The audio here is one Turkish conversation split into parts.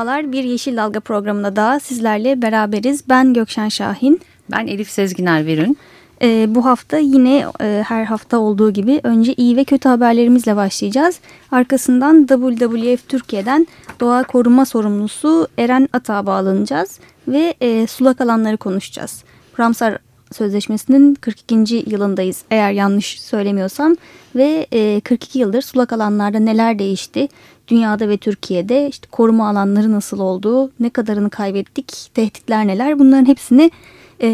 Merhabalar, bir Yeşil Dalga programında daha sizlerle beraberiz. Ben Gökşen Şahin. Ben Elif Sezginer Verün. Ee, bu hafta yine e, her hafta olduğu gibi önce iyi ve kötü haberlerimizle başlayacağız. Arkasından WWF Türkiye'den doğa koruma sorumlusu Eren Ata bağlanacağız ve e, sulak alanları konuşacağız. Ramsar Sözleşmesi'nin 42. yılındayız eğer yanlış söylemiyorsam ve e, 42 yıldır sulak alanlarda neler değişti, dünyada ve Türkiye'de işte koruma alanları nasıl oldu, ne kadarını kaybettik, tehditler neler bunların hepsini e,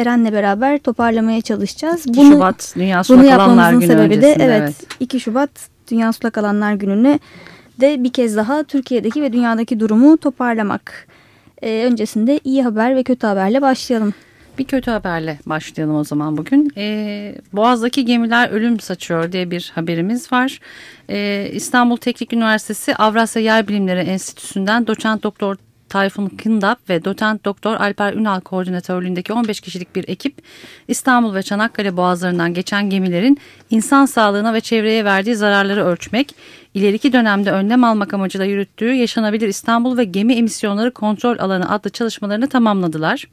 Eren'le beraber toparlamaya çalışacağız. 2 bunu, Şubat Dünya Sulak bunu Alanlar Günü sebebi de evet, evet 2 Şubat Dünya Sulak Alanlar Günü'nü de bir kez daha Türkiye'deki ve dünyadaki durumu toparlamak. E, öncesinde iyi haber ve kötü haberle başlayalım. Bir kötü haberle başlayalım o zaman bugün. Ee, Boğaz'daki gemiler ölüm saçıyor diye bir haberimiz var. Ee, İstanbul Teknik Üniversitesi Avrasya Yer Bilimleri Enstitüsü'nden doçent doktor Tayfun Kındap ve doçent doktor Alper Ünal koordinatörlüğündeki 15 kişilik bir ekip İstanbul ve Çanakkale boğazlarından geçen gemilerin insan sağlığına ve çevreye verdiği zararları ölçmek, ileriki dönemde önlem almak amacıyla yürüttüğü Yaşanabilir İstanbul ve Gemi Emisyonları Kontrol Alanı adlı çalışmalarını tamamladılar.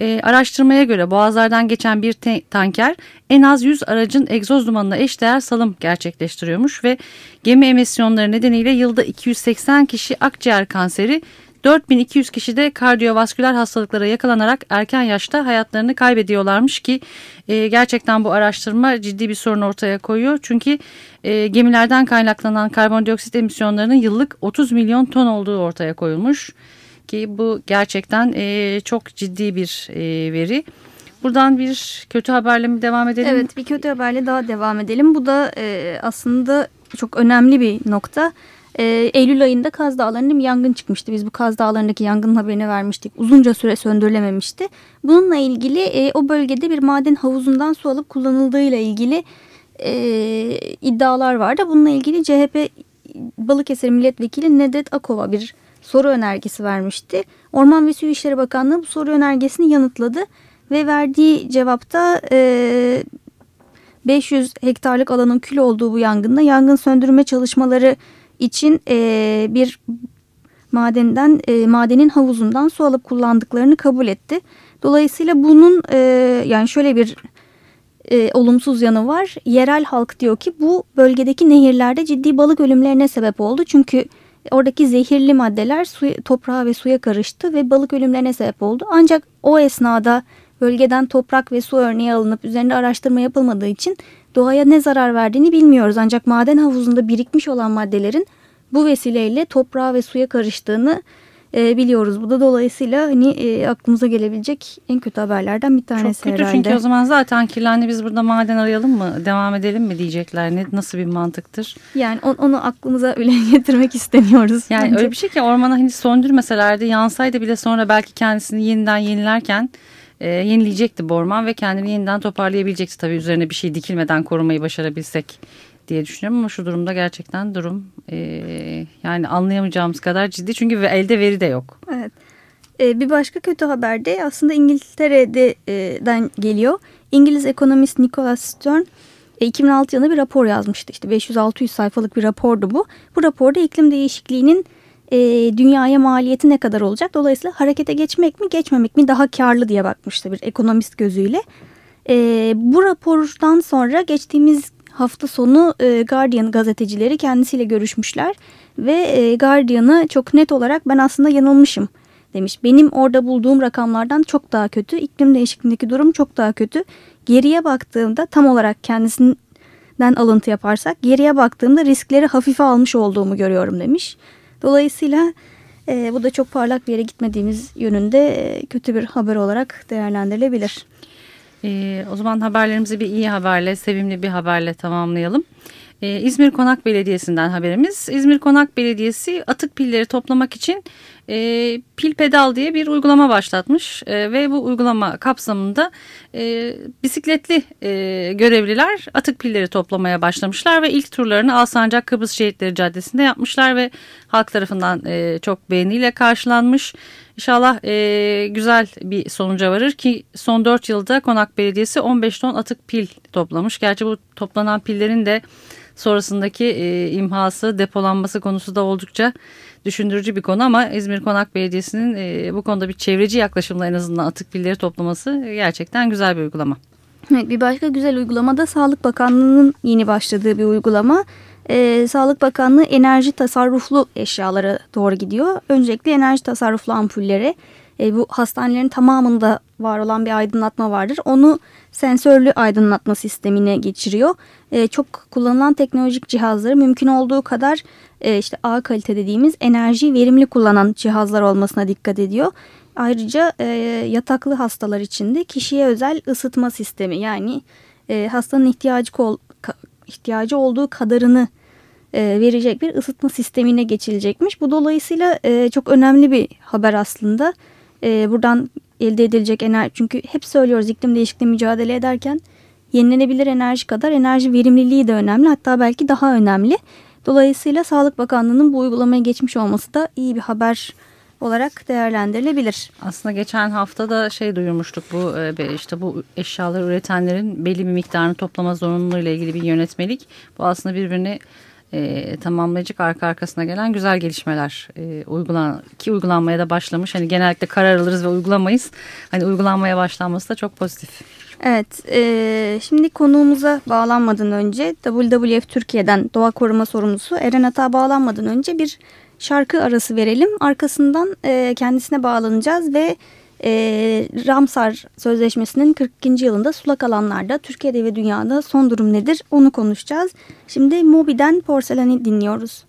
E, araştırmaya göre boğazlardan geçen bir tanker en az 100 aracın egzoz dumanına eşdeğer salım gerçekleştiriyormuş ve gemi emisyonları nedeniyle yılda 280 kişi akciğer kanseri 4200 kişi de kardiyovasküler hastalıklara yakalanarak erken yaşta hayatlarını kaybediyorlarmış ki e, gerçekten bu araştırma ciddi bir sorun ortaya koyuyor. Çünkü e, gemilerden kaynaklanan karbondioksit emisyonlarının yıllık 30 milyon ton olduğu ortaya koyulmuş ki bu gerçekten e, çok ciddi bir e, veri. Buradan bir kötü haberle mi devam edelim? Evet bir kötü haberle daha devam edelim. Bu da e, aslında çok önemli bir nokta. E, Eylül ayında Kaz Dağları'nda bir yangın çıkmıştı. Biz bu Kaz Dağları'ndaki yangının haberini vermiştik. Uzunca süre söndürülememişti. Bununla ilgili e, o bölgede bir maden havuzundan su alıp kullanıldığıyla ilgili e, iddialar vardı. Bununla ilgili CHP Balıkesir Milletvekili Nedret Akova bir soru önergesi vermişti. Orman ve Su İşleri Bakanlığı bu soru önergesini yanıtladı ve verdiği cevapta e, 500 hektarlık alanın kül olduğu bu yangında yangın söndürme çalışmaları için e, bir madenden e, madenin havuzundan su alıp kullandıklarını kabul etti. Dolayısıyla bunun e, yani şöyle bir e, olumsuz yanı var. Yerel halk diyor ki bu bölgedeki nehirlerde ciddi balık ölümlerine sebep oldu. Çünkü oradaki zehirli maddeler suya, toprağa ve suya karıştı ve balık ölümlerine sebep oldu. Ancak o esnada bölgeden toprak ve su örneği alınıp üzerinde araştırma yapılmadığı için doğaya ne zarar verdiğini bilmiyoruz. Ancak maden havuzunda birikmiş olan maddelerin bu vesileyle toprağa ve suya karıştığını e, biliyoruz. Bu da dolayısıyla hani e, aklımıza gelebilecek en kötü haberlerden bir tanesi Çok kötü herhalde. çünkü o zaman zaten kirlendi biz burada maden arayalım mı devam edelim mi diyecekler. Ne, nasıl bir mantıktır? Yani on, onu aklımıza öyle getirmek istemiyoruz. Yani bence. öyle bir şey ki ormana hani söndürmeselerdi yansaydı bile sonra belki kendisini yeniden yenilerken e, yenileyecekti bu orman ve kendini yeniden toparlayabilecekti. Tabii üzerine bir şey dikilmeden korumayı başarabilsek diye düşünüyorum ama şu durumda gerçekten durum e, yani anlayamayacağımız kadar ciddi çünkü elde veri de yok. Evet. E, bir başka kötü haber de aslında İngiltere'den geliyor. İngiliz ekonomist Nicholas Stern e, 2006 yılında bir rapor yazmıştı. İşte 500-600 sayfalık bir rapordu bu. Bu raporda iklim değişikliğinin e, dünyaya maliyeti ne kadar olacak? Dolayısıyla harekete geçmek mi geçmemek mi daha karlı diye bakmıştı bir ekonomist gözüyle. E, bu rapordan sonra geçtiğimiz hafta sonu e, Guardian gazetecileri kendisiyle görüşmüşler ve e, Guardian'ı çok net olarak ben aslında yanılmışım demiş. Benim orada bulduğum rakamlardan çok daha kötü. İklim değişikliğindeki durum çok daha kötü. Geriye baktığımda tam olarak kendisinden alıntı yaparsak geriye baktığımda riskleri hafife almış olduğumu görüyorum demiş. Dolayısıyla e, bu da çok parlak bir yere gitmediğimiz yönünde e, kötü bir haber olarak değerlendirilebilir. E, o zaman haberlerimizi bir iyi haberle, sevimli bir haberle tamamlayalım. Ee, İzmir Konak Belediyesi'nden haberimiz. İzmir Konak Belediyesi atık pilleri toplamak için e, pil pedal diye bir uygulama başlatmış e, ve bu uygulama kapsamında e, bisikletli e, görevliler atık pilleri toplamaya başlamışlar ve ilk turlarını Alsancak Kıbrıs Şehitleri Caddesi'nde yapmışlar ve halk tarafından e, çok beğeniyle karşılanmış. İnşallah e, güzel bir sonuca varır ki son 4 yılda Konak Belediyesi 15 ton atık pil toplamış. Gerçi bu toplanan pillerin de sonrasındaki e, imhası, depolanması konusu da oldukça düşündürücü bir konu ama İzmir Konak Belediyesi'nin e, bu konuda bir çevreci yaklaşımla en azından atık pilleri toplaması gerçekten güzel bir uygulama. Evet, bir başka güzel uygulama da Sağlık Bakanlığı'nın yeni başladığı bir uygulama. Ee, Sağlık Bakanlığı enerji tasarruflu eşyalara doğru gidiyor. Öncelikle enerji tasarruflu ampullere e, bu hastanelerin tamamında var olan bir aydınlatma vardır. Onu sensörlü aydınlatma sistemine geçiriyor. E, çok kullanılan teknolojik cihazları mümkün olduğu kadar e, işte A kalite dediğimiz enerji verimli kullanan cihazlar olmasına dikkat ediyor. Ayrıca e, yataklı hastalar için de kişiye özel ısıtma sistemi yani e, hastanın ihtiyacı, ihtiyacı olduğu kadarını e, verecek bir ısıtma sistemine geçilecekmiş. Bu dolayısıyla e, çok önemli bir haber aslında. E, buradan elde edilecek enerji çünkü hep söylüyoruz iklim değişikliği mücadele ederken yenilenebilir enerji kadar enerji verimliliği de önemli hatta belki daha önemli. Dolayısıyla Sağlık Bakanlığı'nın bu uygulamaya geçmiş olması da iyi bir haber olarak değerlendirilebilir. Aslında geçen hafta da şey duyurmuştuk bu e, işte bu eşyaları üretenlerin belli bir miktarını toplama zorunluluğu ile ilgili bir yönetmelik. Bu aslında birbirini e, tamamlayacak arka arkasına gelen güzel gelişmeler e, uygulan ki uygulanmaya da başlamış. Hani genellikle karar alırız ve uygulamayız. Hani uygulanmaya başlanması da çok pozitif. Evet, e, şimdi konuğumuza bağlanmadan önce WWF Türkiye'den doğa koruma sorumlusu Eren Ata bağlanmadan önce bir şarkı arası verelim. Arkasından e, kendisine bağlanacağız ve e, Ramsar Sözleşmesi'nin 42. yılında sulak alanlarda Türkiye'de ve dünyada son durum nedir onu konuşacağız. Şimdi Moby'den Porselani dinliyoruz.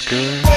good.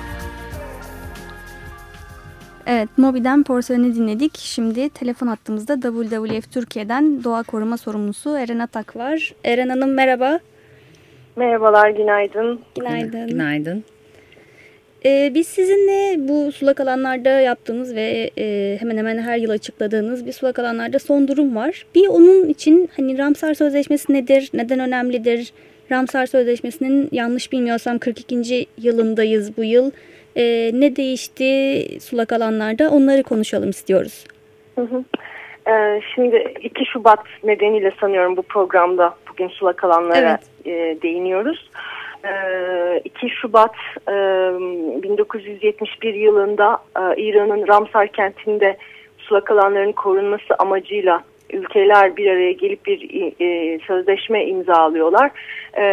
Evet, Mobi'den Porselen'i dinledik. Şimdi telefon hattımızda WWF Türkiye'den doğa koruma sorumlusu Eren Atak var. Eren Hanım merhaba. Merhabalar, günaydın. Günaydın. Günaydın. Ee, biz sizinle bu sulak alanlarda yaptığımız ve e, hemen hemen her yıl açıkladığınız bir sulak alanlarda son durum var. Bir onun için hani Ramsar Sözleşmesi nedir, neden önemlidir? Ramsar Sözleşmesi'nin yanlış bilmiyorsam 42. yılındayız bu yıl. Ee, ne değişti sulak alanlarda onları konuşalım istiyoruz. Hı hı. Ee, şimdi 2 Şubat nedeniyle sanıyorum bu programda bugün sulak alanlara e, değiniyoruz. Ee, 2 Şubat e, 1971 yılında e, İran'ın Ramsar kentinde sulak alanların korunması amacıyla ülkeler bir araya gelip bir e, sözleşme imzalıyorlar. E,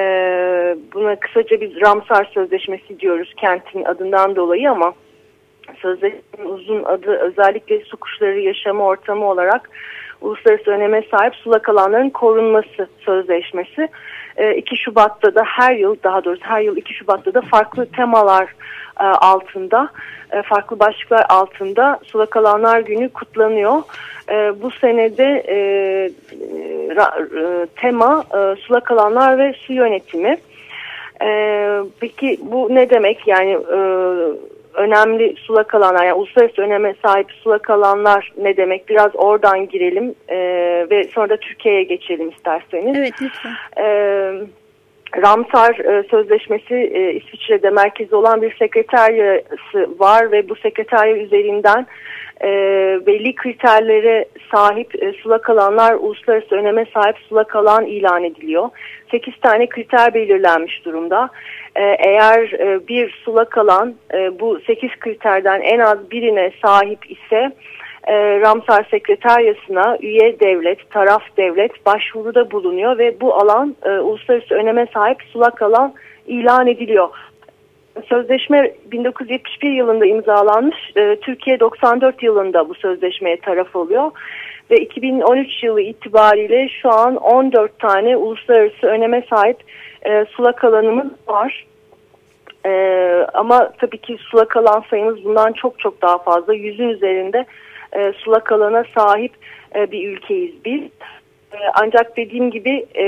buna kısaca biz Ramsar Sözleşmesi diyoruz kentin adından dolayı ama sözleşmenin uzun adı özellikle su kuşları yaşama ortamı olarak uluslararası öneme sahip sulak alanların korunması sözleşmesi. 2 Şubat'ta da her yıl daha doğrusu her yıl 2 Şubat'ta da farklı temalar altında farklı başlıklar altında sulak alanlar günü kutlanıyor. Bu senede tema sulak alanlar ve su yönetimi. Peki bu ne demek yani önemli sulak alanlar yani uluslararası öneme sahip sulak alanlar ne demek biraz oradan girelim e, ve sonra da Türkiye'ye geçelim isterseniz. Evet lütfen. E, Ramsar e, Sözleşmesi e, İsviçre'de merkezi olan bir sekreteryası var ve bu sekreterya üzerinden e, belli kriterlere sahip sulak alanlar uluslararası öneme sahip sulak alan ilan ediliyor. 8 tane kriter belirlenmiş durumda. Eğer bir sulak alan bu 8 kriterden en az birine sahip ise e, Ramsar Sekreteryası'na üye devlet, taraf devlet başvuruda bulunuyor ve bu alan e, uluslararası öneme sahip sulak alan ilan ediliyor. Sözleşme 1971 yılında imzalanmış. E, Türkiye 94 yılında bu sözleşmeye taraf oluyor. Ve 2013 yılı itibariyle şu an 14 tane uluslararası öneme sahip e, sulak alanımız var. E, ama tabii ki sulak alan sayımız bundan çok çok daha fazla. Yüzün üzerinde e, sulak alana sahip e, bir ülkeyiz biz. E, ancak dediğim gibi e,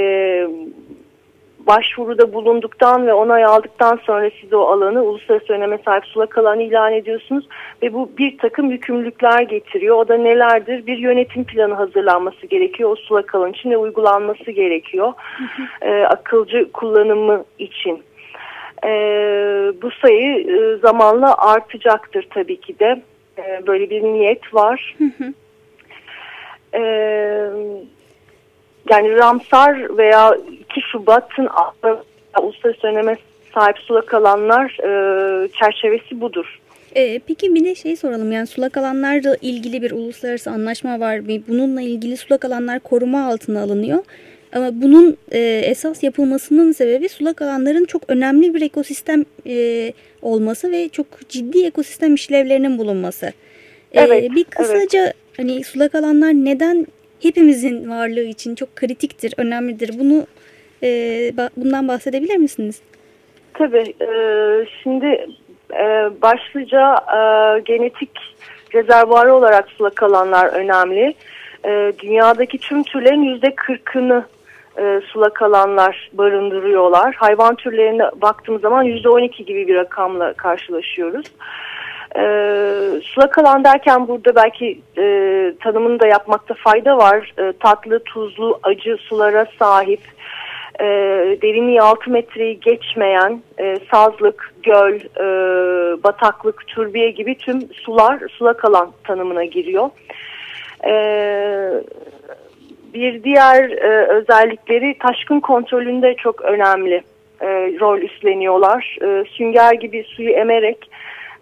başvuruda bulunduktan ve onay aldıktan sonra siz o alanı uluslararası öneme sahip sulak alanı ilan ediyorsunuz ve bu bir takım yükümlülükler getiriyor. O da nelerdir? Bir yönetim planı hazırlanması gerekiyor o sulak alan için ve uygulanması gerekiyor. e, akılcı kullanımı için. E, bu sayı e, zamanla artacaktır tabii ki de. E, böyle bir niyet var. E, yani Ramsar veya 2 Şubat'ın uluslararası öneme sahip sulak alanlar e, çerçevesi budur. Ee, peki bir de şey soralım yani sulak alanlarla ilgili bir uluslararası anlaşma var. Bununla ilgili sulak alanlar koruma altına alınıyor. Ama bunun e, esas yapılmasının sebebi sulak alanların çok önemli bir ekosistem e, olması ve çok ciddi ekosistem işlevlerinin bulunması. E, evet, bir kısaca evet. hani sulak alanlar neden hepimizin varlığı için çok kritiktir, önemlidir. Bunu e, bundan bahsedebilir misiniz? Tabii. E, şimdi e, başlıca e, genetik rezervuarı olarak sulak alanlar önemli. E, dünyadaki tüm türlerin yüzde kırkını e, sulak alanlar barındırıyorlar. Hayvan türlerine baktığımız zaman yüzde on iki gibi bir rakamla karşılaşıyoruz. E, sulak alan derken burada belki e, tanımını da yapmakta fayda var. E, tatlı, tuzlu, acı sulara sahip, e, derinliği 6 metreyi geçmeyen e, sazlık, göl, e, bataklık, türbiye gibi tüm sular sulak alan tanımına giriyor. E, bir diğer e, özellikleri taşkın kontrolünde çok önemli e, rol üstleniyorlar. E, sünger gibi suyu emerek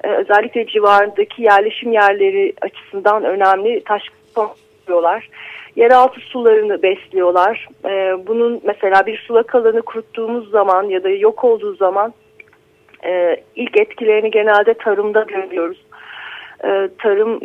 e, özellikle civarındaki yerleşim yerleri açısından önemli taşkın kontrolüyorlar. Yeraltı sularını besliyorlar. E, bunun mesela bir sulak alanı kuruttuğumuz zaman ya da yok olduğu zaman e, ilk etkilerini genelde tarımda görüyoruz. E, tarım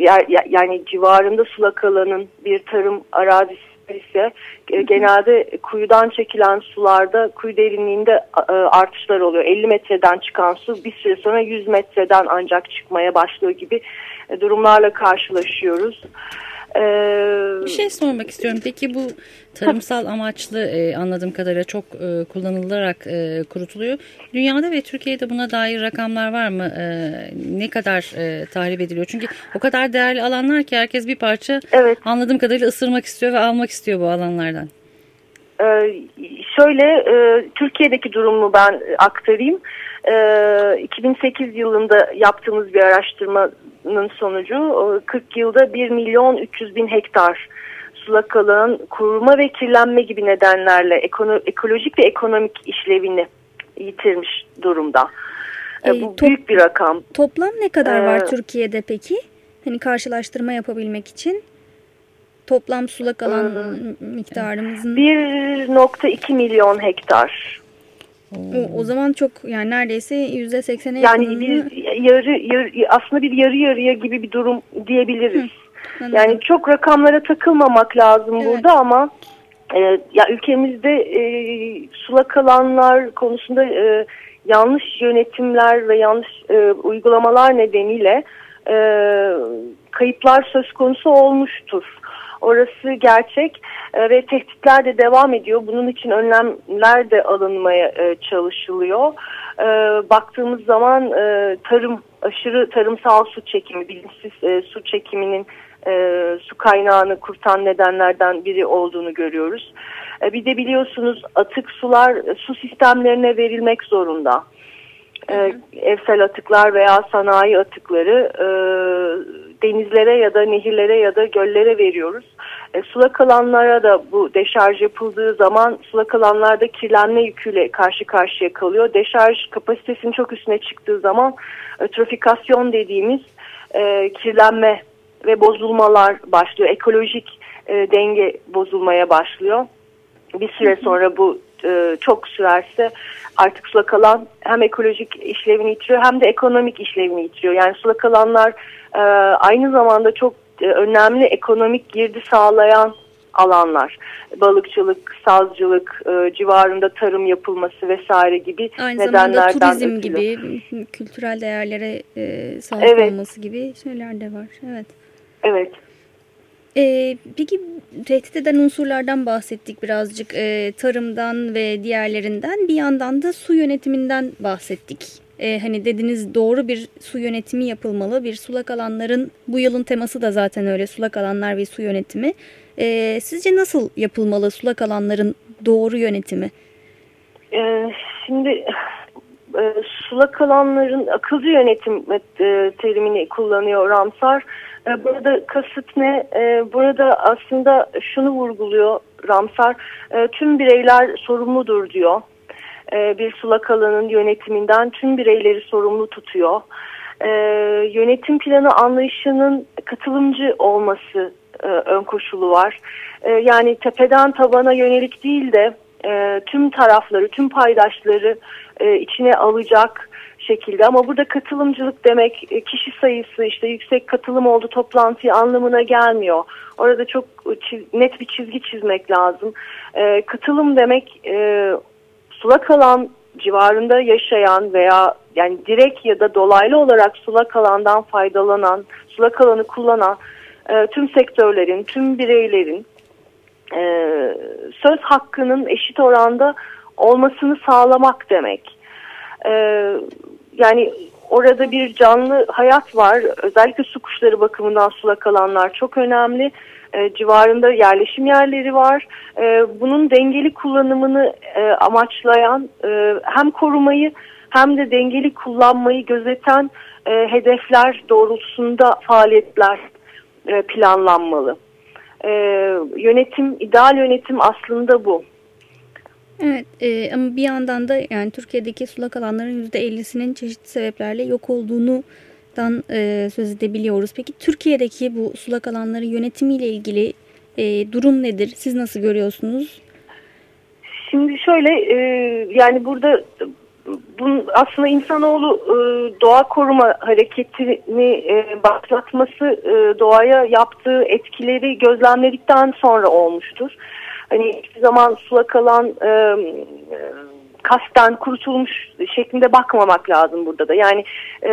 yani civarında sulak alanın bir tarım arazisi ise e, genelde kuyudan çekilen sularda kuyu derinliğinde e, artışlar oluyor. 50 metreden çıkan su bir süre sonra 100 metreden ancak çıkmaya başlıyor gibi e, durumlarla karşılaşıyoruz. Ee, bir şey sormak istiyorum. Peki bu tarımsal amaçlı e, anladığım kadarıyla çok e, kullanılarak e, kurutuluyor. Dünyada ve Türkiye'de buna dair rakamlar var mı? E, ne kadar e, tahrip ediliyor? Çünkü o kadar değerli alanlar ki herkes bir parça evet. anladığım kadarıyla ısırmak istiyor ve almak istiyor bu alanlardan. Ee, şöyle e, Türkiye'deki durumu ben aktarayım. E, 2008 yılında yaptığımız bir araştırmanın sonucu 40 yılda 1 milyon 300 bin hektar sulak alan kuruma ve kirlenme gibi nedenlerle ekolo ekolojik ve ekonomik işlevini yitirmiş durumda. E, bu büyük bir rakam. Toplam ne kadar ee, var Türkiye'de peki? Hani karşılaştırma yapabilmek için toplam sulak alan e, miktarımızın 1.2 milyon hektar. O, o zaman çok yani neredeyse yüzde seksene Yani bir yarı, yarı aslında bir yarı yarıya gibi bir durum diyebiliriz. Hı, yani çok rakamlara takılmamak lazım evet. burada ama e, ya ülkemizde e, sulak alanlar konusunda e, yanlış yönetimler ve yanlış e, uygulamalar nedeniyle e, kayıplar söz konusu olmuştur. Orası gerçek e, ve tehditler de devam ediyor. Bunun için önlemler de alınmaya e, çalışılıyor. E, baktığımız zaman e, tarım aşırı tarımsal su çekimi, bilinçsiz e, su çekiminin e, su kaynağını kurtan nedenlerden biri olduğunu görüyoruz. E, bir de biliyorsunuz atık sular su sistemlerine verilmek zorunda. E, evsel atıklar veya sanayi atıkları e, denizlere ya da nehirlere ya da göllere veriyoruz. E, sulak alanlara da bu deşarj yapıldığı zaman sulak alanlarda kirlenme yüküyle karşı karşıya kalıyor. Deşarj kapasitesinin çok üstüne çıktığı zaman ötrofikasyon dediğimiz e, kirlenme ve bozulmalar başlıyor. Ekolojik e, denge bozulmaya başlıyor. Bir süre sonra bu e, çok sürerse artık sulak alan hem ekolojik işlevini yitiriyor hem de ekonomik işlevini yitiriyor. Yani sulak alanlar e, aynı zamanda çok e, önemli ekonomik girdi sağlayan alanlar. Balıkçılık, sazcılık, e, civarında tarım yapılması vesaire gibi Aynı nedenlerden zamanda turizm ötürü. gibi, kültürel değerlere e, sahip evet. olması gibi şeyler de var. Evet. Evet. Ee, peki tehdit eden unsurlardan bahsettik birazcık e, tarımdan ve diğerlerinden bir yandan da su yönetiminden bahsettik. E, hani dediniz doğru bir su yönetimi yapılmalı bir sulak alanların bu yılın teması da zaten öyle sulak alanlar ve su yönetimi. E, sizce nasıl yapılmalı sulak alanların doğru yönetimi? E, şimdi e, sulak alanların akılcı yönetim e, terimini kullanıyor Ramsar. E, burada kasıt ne? E, burada aslında şunu vurguluyor Ramsar. E, tüm bireyler sorumludur diyor. Bir sulak alanın yönetiminden tüm bireyleri sorumlu tutuyor. Yönetim planı anlayışının katılımcı olması ön koşulu var. Yani tepeden tabana yönelik değil de tüm tarafları, tüm paydaşları içine alacak şekilde ama burada katılımcılık demek e, kişi sayısı işte yüksek katılım oldu toplantıya anlamına gelmiyor. Orada çok net bir çizgi çizmek lazım. E, katılım demek e, sulak alan civarında yaşayan veya yani direkt ya da dolaylı olarak sulak alandan faydalanan, sulak alanı kullanan e, tüm sektörlerin, tüm bireylerin e, söz hakkının eşit oranda olmasını sağlamak demek. Ee, yani orada bir canlı hayat var. Özellikle su kuşları bakımından sulak alanlar çok önemli. E, civarında yerleşim yerleri var. E, bunun dengeli kullanımını e, amaçlayan e, hem korumayı hem de dengeli kullanmayı gözeten e, hedefler doğrultusunda faaliyetler e, planlanmalı. E, yönetim, ideal yönetim aslında bu. Evet e, ama bir yandan da yani Türkiye'deki sulak alanların %50'sinin çeşitli sebeplerle yok olduğundan e, söz edebiliyoruz. Peki Türkiye'deki bu sulak alanların yönetimiyle ilgili e, durum nedir? Siz nasıl görüyorsunuz? Şimdi şöyle e, yani burada bunun aslında insanoğlu e, doğa koruma hareketini e, başlatması e, doğaya yaptığı etkileri gözlemledikten sonra olmuştur. Hani hiçbir zaman sulak alan e, e, kasten kurutulmuş şeklinde bakmamak lazım burada da. Yani e,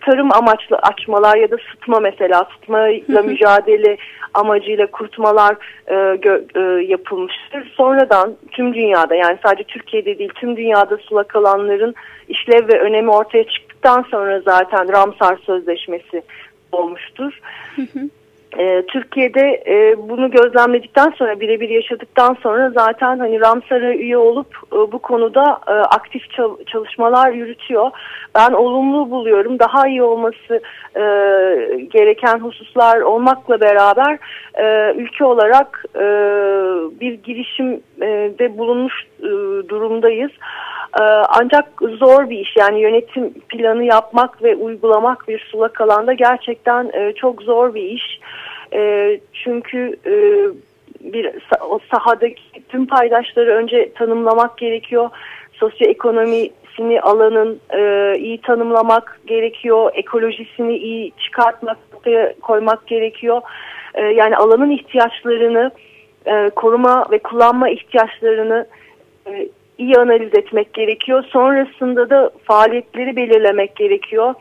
tarım amaçlı açmalar ya da sıtma mesela sıtmayla mücadele amacıyla kurutmalar e, gö, e, yapılmıştır. Sonradan tüm dünyada yani sadece Türkiye'de değil tüm dünyada sulak alanların işlev ve önemi ortaya çıktıktan sonra zaten Ramsar Sözleşmesi olmuştur. Hı hı. E, Türkiye'de e, bunu gözlemledikten sonra birebir yaşadıktan sonra zaten hani Ramsar'a üye olup e, bu konuda e, aktif çalışmalar yürütüyor. Ben olumlu buluyorum. Daha iyi olması e, gereken hususlar olmakla beraber e, ülke olarak e, bir girişimde bulunmuş durumdayız. E, ancak zor bir iş yani yönetim planı yapmak ve uygulamak bir sulak alanda gerçekten e, çok zor bir iş. E, çünkü e, bir sahadaki tüm paydaşları önce tanımlamak gerekiyor. Sosyoekonomisini alanın e, iyi tanımlamak gerekiyor. Ekolojisini iyi çıkartmak koymak gerekiyor. E, yani alanın ihtiyaçlarını e, koruma ve kullanma ihtiyaçlarını e, iyi analiz etmek gerekiyor. Sonrasında da faaliyetleri belirlemek gerekiyor.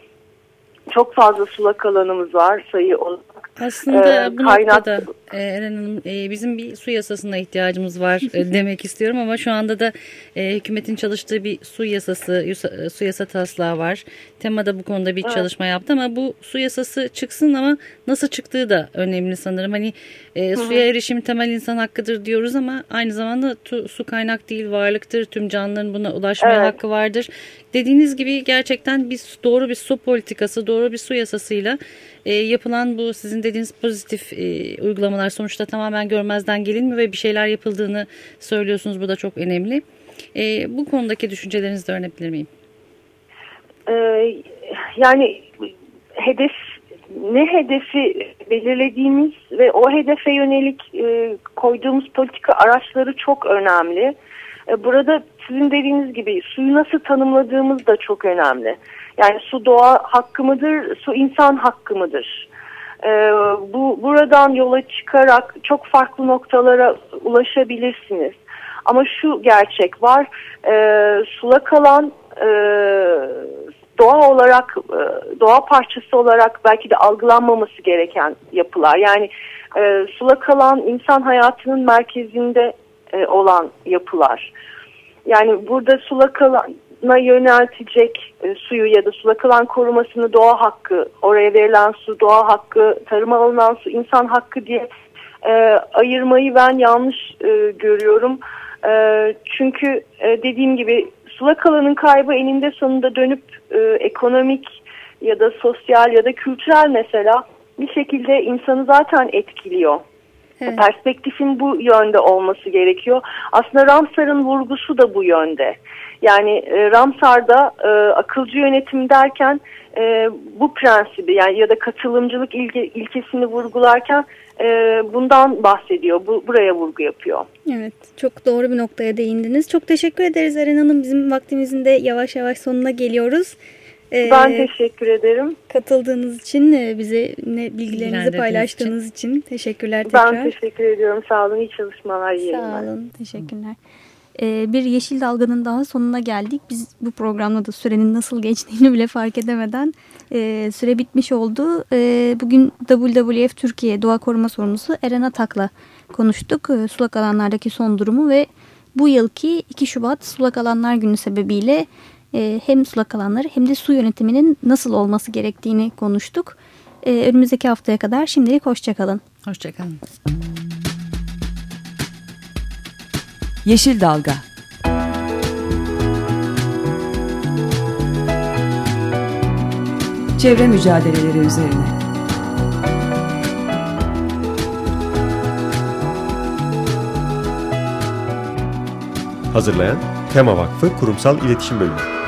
Çok fazla sulak alanımız var sayı olarak. Aslında ee, bu kaynak... noktada e, Eren Hanım e, bizim bir su yasasına ihtiyacımız var e, demek istiyorum ama şu anda da e, hükümetin çalıştığı bir su yasası, yusa, su yasa taslağı var. Temada bu konuda bir evet. çalışma yaptı ama bu su yasası çıksın ama nasıl çıktığı da önemli sanırım. Hani e, suya erişim temel insan hakkıdır diyoruz ama aynı zamanda tu, su kaynak değil varlıktır. Tüm canlıların buna ulaşmaya evet. hakkı vardır. Dediğiniz gibi gerçekten bir doğru bir su politikası, doğru bir su yasasıyla e, yapılan bu sizin dediğiniz pozitif e, uygulamalar sonuçta tamamen görmezden gelinmiyor ve bir şeyler yapıldığını söylüyorsunuz. Bu da çok önemli. E, bu konudaki düşüncelerinizi de öğrenebilir miyim? Ee, yani hedef ne hedefi belirlediğimiz ve o hedefe yönelik e, koyduğumuz politika araçları çok önemli. E, burada sizin dediğiniz gibi suyu nasıl tanımladığımız da çok önemli. Yani su doğa hakkı mıdır, su insan hakkı mıdır? E, bu buradan yola çıkarak çok farklı noktalara ulaşabilirsiniz. Ama şu gerçek var, e, sulak alan e, doğa olarak, e, doğa parçası olarak belki de algılanmaması gereken yapılar. Yani e, sulak alan insan hayatının merkezinde e, olan yapılar. Yani burada sulak alana yöneltecek e, suyu ya da sulak alan korumasını doğa hakkı, oraya verilen su doğa hakkı, tarıma alınan su insan hakkı diye e, ayırmayı ben yanlış e, görüyorum. E, çünkü e, dediğim gibi sulak alanın kaybı eninde sonunda dönüp e, ekonomik ya da sosyal ya da kültürel mesela bir şekilde insanı zaten etkiliyor. Evet. Perspektifin bu yönde olması gerekiyor. Aslında Ramsar'ın vurgusu da bu yönde. Yani e, Ramsar'da e, akılcı yönetim derken e, bu prensibi yani ya da katılımcılık ilke, ilkesini vurgularken e, bundan bahsediyor. Bu, buraya vurgu yapıyor. Evet çok doğru bir noktaya değindiniz. Çok teşekkür ederiz Eren Hanım. Bizim vaktimizin de yavaş yavaş sonuna geliyoruz. Ee, ben teşekkür ederim. Katıldığınız için e, bize ne bilgilerinizi paylaştığınız için. için teşekkürler tekrar. Ben teşekkür ediyorum. Sağ olun. İyi çalışmalar. İyi Sağ olun. Teşekkürler. Ee, bir Yeşil Dalga'nın daha sonuna geldik. Biz bu programda da sürenin nasıl geçtiğini bile fark edemeden e, süre bitmiş oldu. E, bugün WWF Türkiye Doğa Koruma Sorumlusu Eren Atak'la konuştuk. E, sulak alanlardaki son durumu ve bu yılki 2 Şubat Sulak Alanlar Günü sebebiyle e, hem sulak alanları hem de su yönetiminin nasıl olması gerektiğini konuştuk. E, önümüzdeki haftaya kadar şimdilik hoşçakalın. Hoşçakalın. Yeşil Dalga Çevre mücadeleleri üzerine Hazırlayan Tema Vakfı Kurumsal İletişim Bölümü